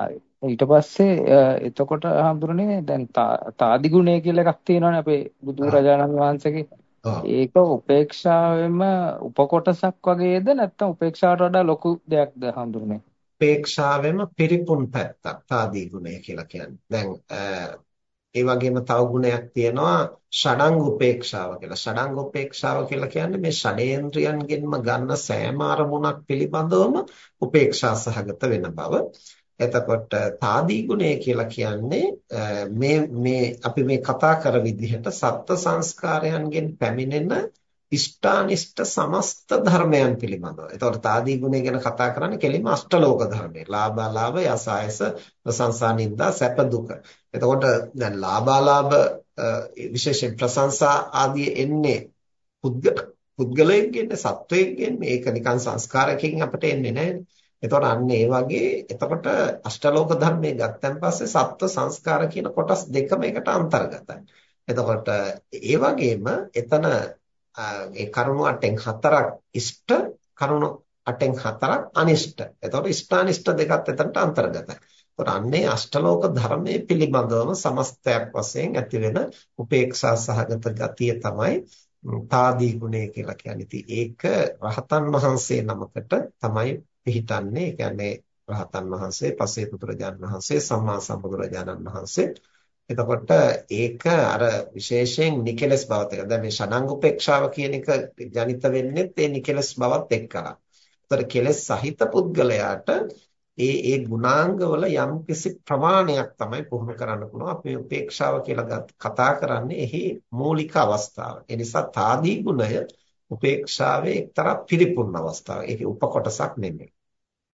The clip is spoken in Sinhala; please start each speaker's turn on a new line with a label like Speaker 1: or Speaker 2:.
Speaker 1: හරි. ඊට පස්සේ එතකොට හඳුරන්නේ දැන් තාදි ගුණය කියලා එකක් තියෙනවානේ අපේ බුදුරජාණන් වහන්සේගේ. ඒක උපේක්ෂාවෙම උපකොටසක් වගේද නැත්නම් උපේක්ෂාවට වඩා ලොකු දෙයක්ද හඳුරන්නේ?
Speaker 2: උපේක්ෂාවෙම පිරිපුන් පැත්තක් තාදී ගුණය කියලා කියන්නේ. දැන් ඒ වගේම තව ගුණයක් තියෙනවා ෂඩංග උපේක්ෂාව කියලා. ෂඩංග උපේක්ෂාව කියලා කියන්නේ මේ ෂඩේන්ද්‍රයන්ගෙන්ම ගන්න සෑම අරමුණක් පිළිබඳවම උපේක්ෂා සහගත වෙන බව. එතකොට තාදී ගුණය කියලා කියන්නේ මේ මේ අපි මේ කතා කර විදිහට සත්ත්ව සංස්කාරයන්ගෙන් පැමිණෙන ඉෂ්ඨානිෂ්ඨ සමස්ත ධර්මයන් පිළිබඳව. එතකොට තාදී ගුණය ගැන කතා කරන්නේ කෙලින්ම අෂ්ටලෝක ධර්මය. ලාභාලාභ යසායස ප්‍රශංසා නිന്ദා සැප දුක. එතකොට දැන් ලාභාලාභ විශේෂයෙන් ප්‍රශංසා ආදී එන්නේ පුද්ගල පුද්ගලයෙක්ගෙන් සත්වයෙක්ගෙන් මේක නිකන් සංස්කාරකකින් අපිට එන්නේ නැහැ. එතකොට අන්න ඒ වගේ එතකොට අෂ්ටලෝක ධර්මයේ ගත්තන් පස්සේ සත්ව සංස්කාර කියන කොටස් දෙකම එකට අන්තර්ගතයි. එතකොට ඒ වගේම එතන ඒ කරුණු අටෙන් හතරක් ඉෂ්ට කරුණු අටෙන් හතරක් අනිෂ්ට. එතකොට ඉෂ්ඨානිෂ්ට දෙකත් එතනට අන්තර්ගතයි. එතකොට අන්නේ අෂ්ටලෝක ධර්මයේ පිළිබඳවම සමස්තයක් වශයෙන් ඇති වෙන උපේක්ෂා සහගත ගතිය තමයි තාදී ගුණය කියලා කියන්නේ. ඉතින් ඒක රහතන් වහන්සේ නමකට තමයි පිහිටන්නේ. ඒ කියන්නේ රහතන් වහන්සේ, පසේ පුත්‍රජාන් වහන්සේ, සම්මා සම්බුදුරජාණන් වහන්සේ එතකොට ඒක අර විශේෂයෙන් නිකලස් බවත් එක. දැන් මේ ෂඩංග උපේක්ෂාව කියන එක ජනිත වෙන්නේ ඒ නිකලස් බවත් එක්කලා. ඒතර කෙලස් සහිත පුද්ගලයාට ඒ ඒ ගුණාංගවල යම්කිසි ප්‍රමාණයක් තමයි පුහුණු කරන්න පුළුවන්. අපි උපේක්ෂාව කියලා කතා කරන්නේ එහි මූලික අවස්ථාව. ඒ නිසා තාදී ගුණය උපේක්ෂාවේ එක්තරා පිරිපුන් අවස්ථාවක්. ඒකේ උපකොටසක් නෙමෙයි.